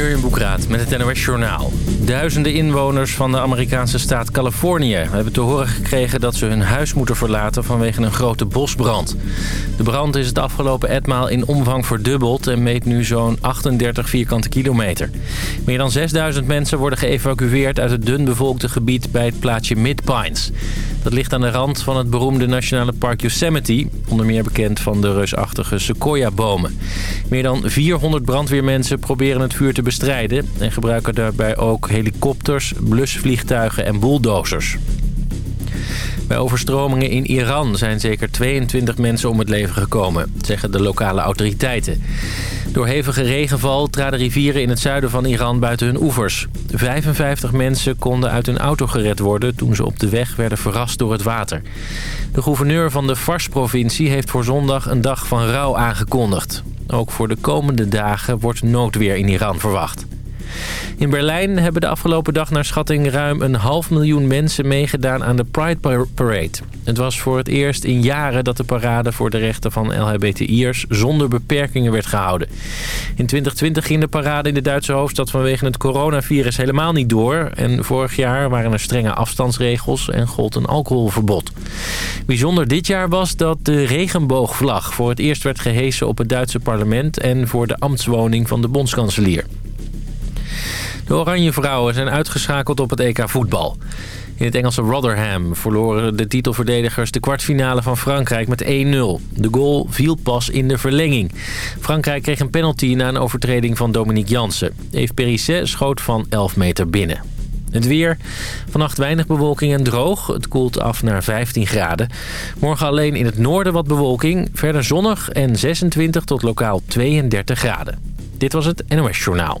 Jurjen Boekraat met het NOS Journaal. Duizenden inwoners van de Amerikaanse staat Californië... hebben te horen gekregen dat ze hun huis moeten verlaten vanwege een grote bosbrand. De brand is het afgelopen etmaal in omvang verdubbeld... en meet nu zo'n 38 vierkante kilometer. Meer dan 6000 mensen worden geëvacueerd uit het dunbevolkte gebied... bij het plaatsje Mid-Pines. Dat ligt aan de rand van het beroemde nationale park Yosemite... onder meer bekend van de reusachtige sequoia-bomen. Meer dan 400 brandweermensen proberen het vuur te bestrijden... en gebruiken daarbij ook helikopters, blusvliegtuigen en bulldozers. Bij overstromingen in Iran zijn zeker 22 mensen om het leven gekomen, zeggen de lokale autoriteiten. Door hevige regenval traden rivieren in het zuiden van Iran buiten hun oevers. 55 mensen konden uit hun auto gered worden toen ze op de weg werden verrast door het water. De gouverneur van de Fars-provincie heeft voor zondag een dag van rouw aangekondigd. Ook voor de komende dagen wordt noodweer in Iran verwacht. In Berlijn hebben de afgelopen dag naar schatting ruim een half miljoen mensen meegedaan aan de Pride Parade. Het was voor het eerst in jaren dat de parade voor de rechten van LHBTI'ers zonder beperkingen werd gehouden. In 2020 ging de parade in de Duitse hoofdstad vanwege het coronavirus helemaal niet door. En vorig jaar waren er strenge afstandsregels en gold een alcoholverbod. Bijzonder dit jaar was dat de regenboogvlag voor het eerst werd gehesen op het Duitse parlement en voor de ambtswoning van de bondskanselier. De Oranje Vrouwen zijn uitgeschakeld op het EK voetbal. In het Engelse Rotherham verloren de titelverdedigers de kwartfinale van Frankrijk met 1-0. De goal viel pas in de verlenging. Frankrijk kreeg een penalty na een overtreding van Dominique Jansen. Eve Perisset schoot van 11 meter binnen. Het weer. Vannacht weinig bewolking en droog. Het koelt af naar 15 graden. Morgen alleen in het noorden wat bewolking. Verder zonnig en 26 tot lokaal 32 graden. Dit was het NOS Journaal.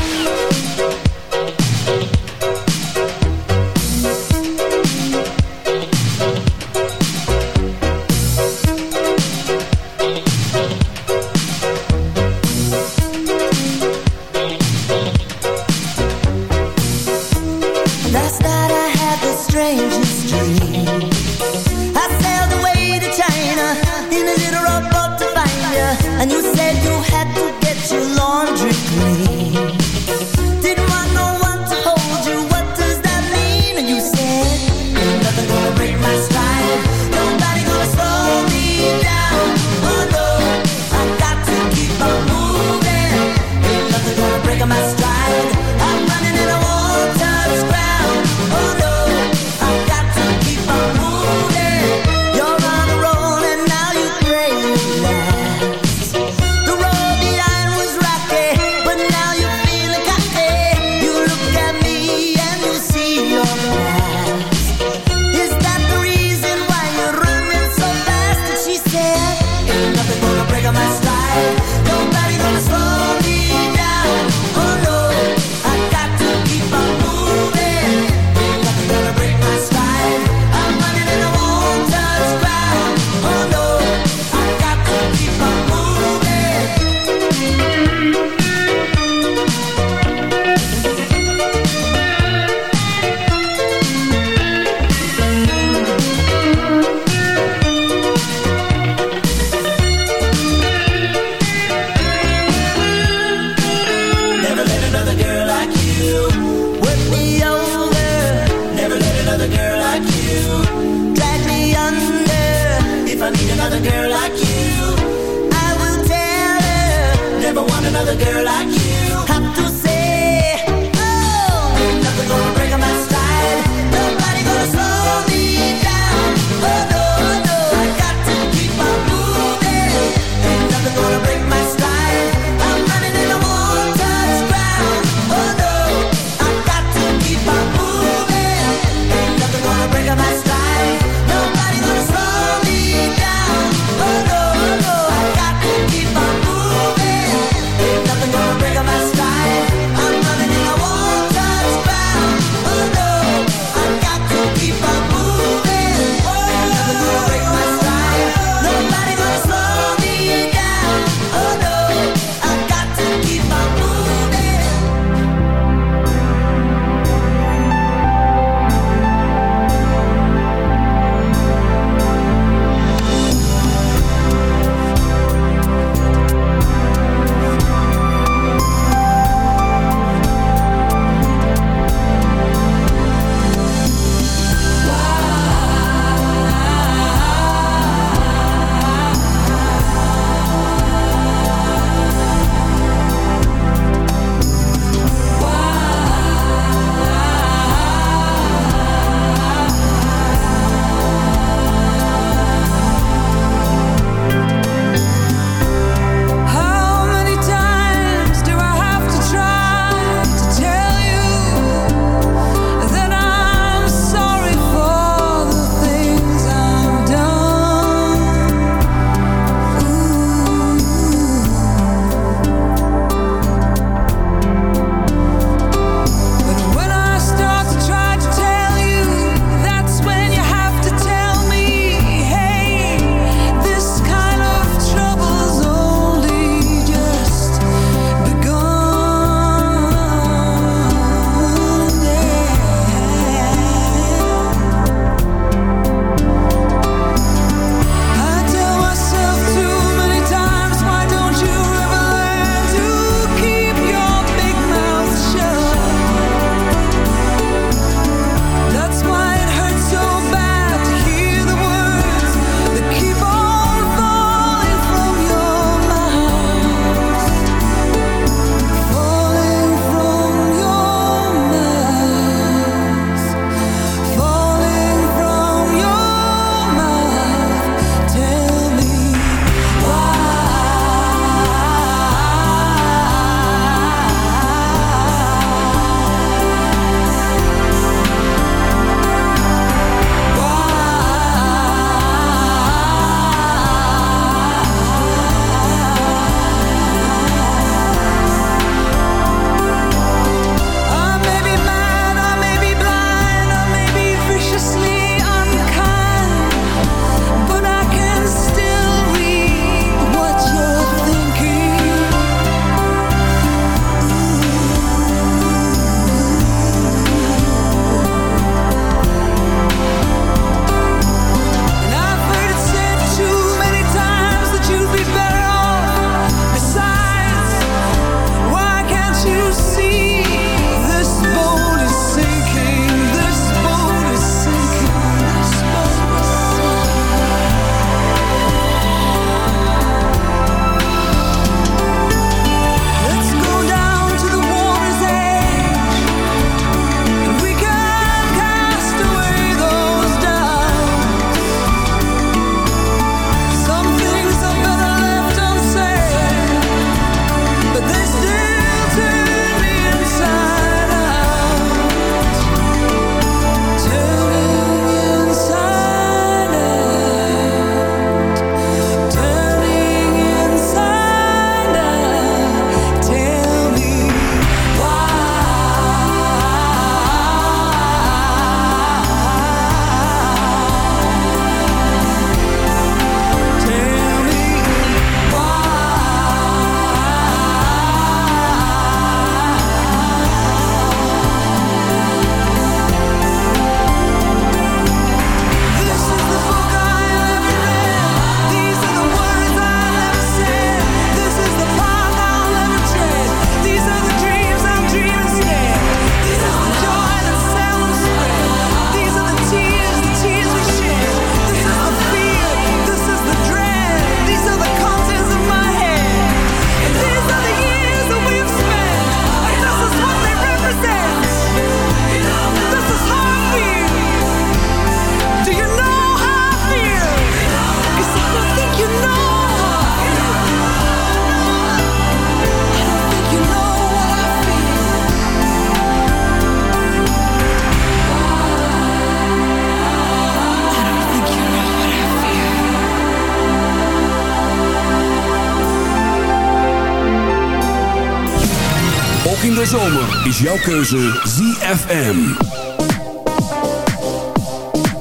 Zomer is jouw keuze ZFM.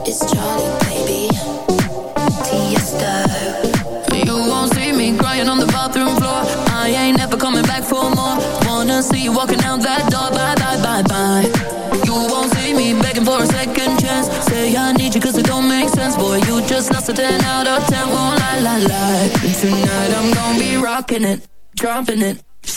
It's Charli, baby. You won't see me crying on the bathroom floor. I ain't coming back for more. Wanna see you walking out that door. Bye, bye, bye, bye. You won't see me begging for a second chance. Say I need you cause it don't make sense. Boy, you just lost a 10 out of 10. Won't lie, lie, lie. Tonight I'm gonna be rocking it, dropping it.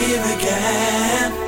here again.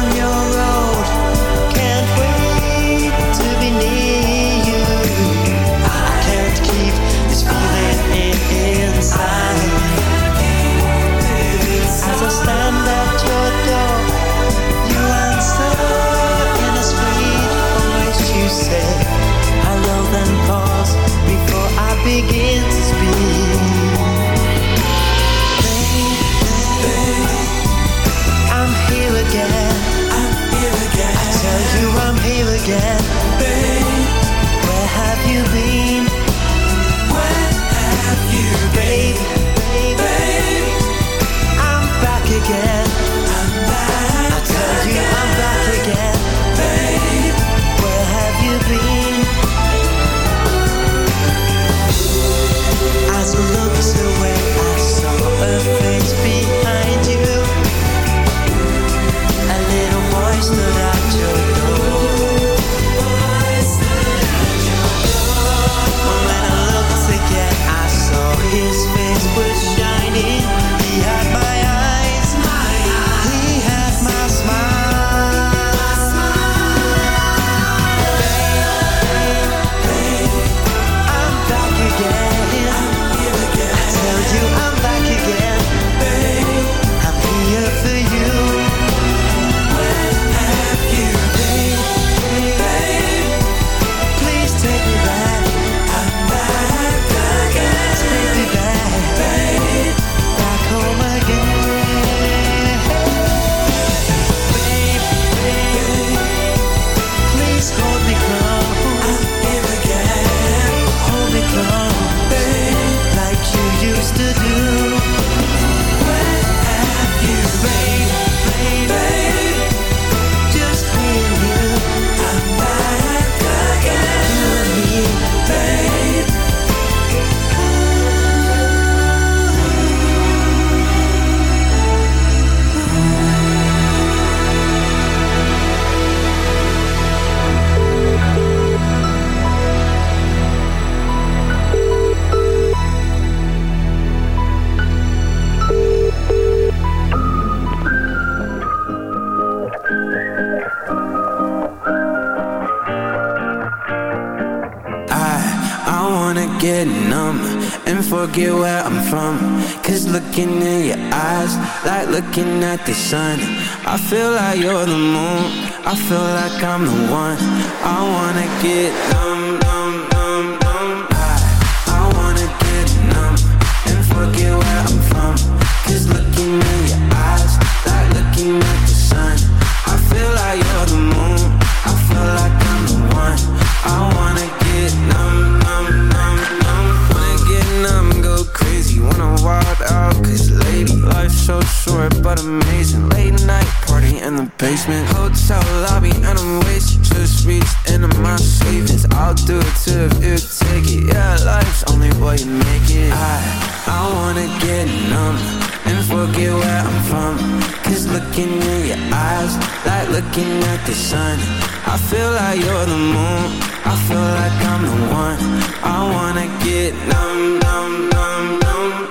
You're the moon, I feel like I'm the one. I wanna get numb and forget where I'm from. Cause looking in your eyes, like looking at the sun. I feel like you're the moon. I feel like I'm the one. I wanna get numb, numb, numb, numb.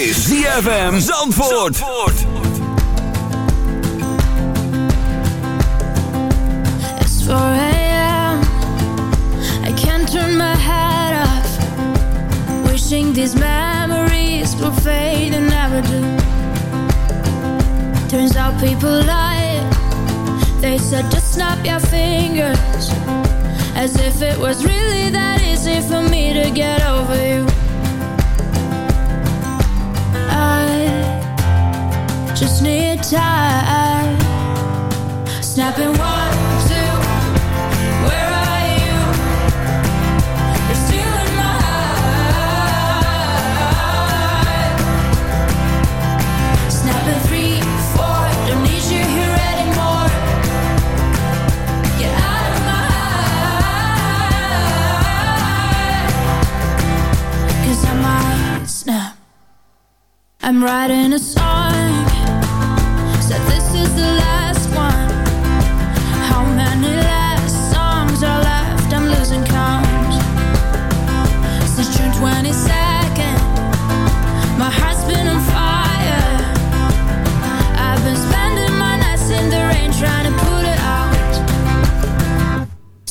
ZFM Zandvoort. Zandvoort. It's 4 a.m. I can't turn my head off. Wishing these memories will fade and never do. Turns out people lie. They said just snap your fingers. As if it was really that easy for me to get over you. Need time. Snapping one, two, where are you? You're my heart. Snapping three, four, don't need you here anymore. Get out of my I might snap. I'm writing a song.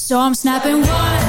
So I'm snapping one,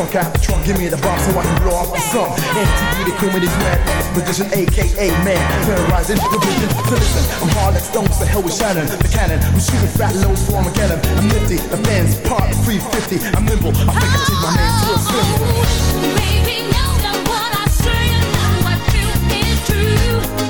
Sunk out the trunk, give me the bomb so I can blow off my song. MTV, the aka man. Terrorizing the vision. So listen, I'm hard like hell with Shannon, the cannon. I'm shooting fat for Armageddon. I'm nifty, the part 350. I'm nimble, I think I take my name to a. Baby, know that what I say and what I feel is true.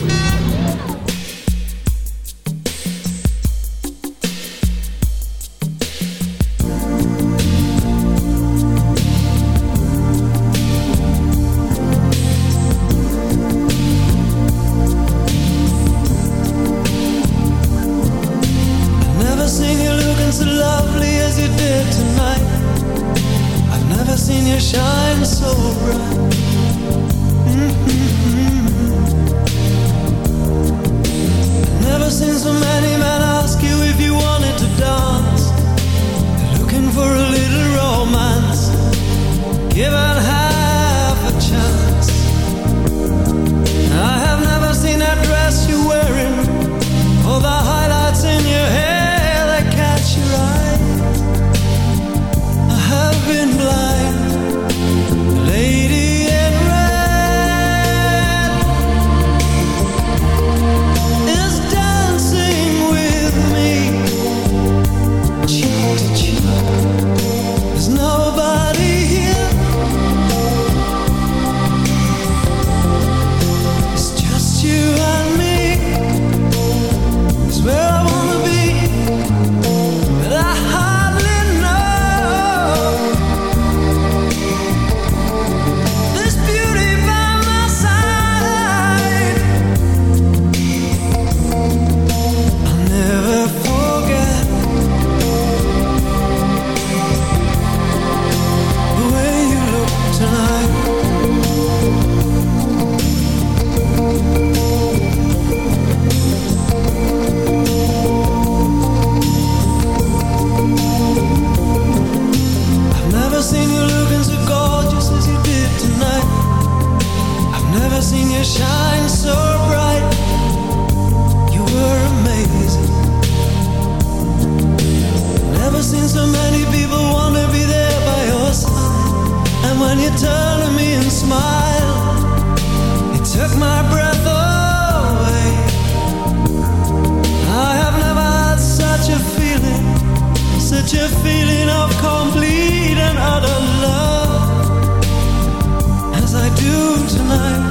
A feeling of complete and utter love as I do tonight.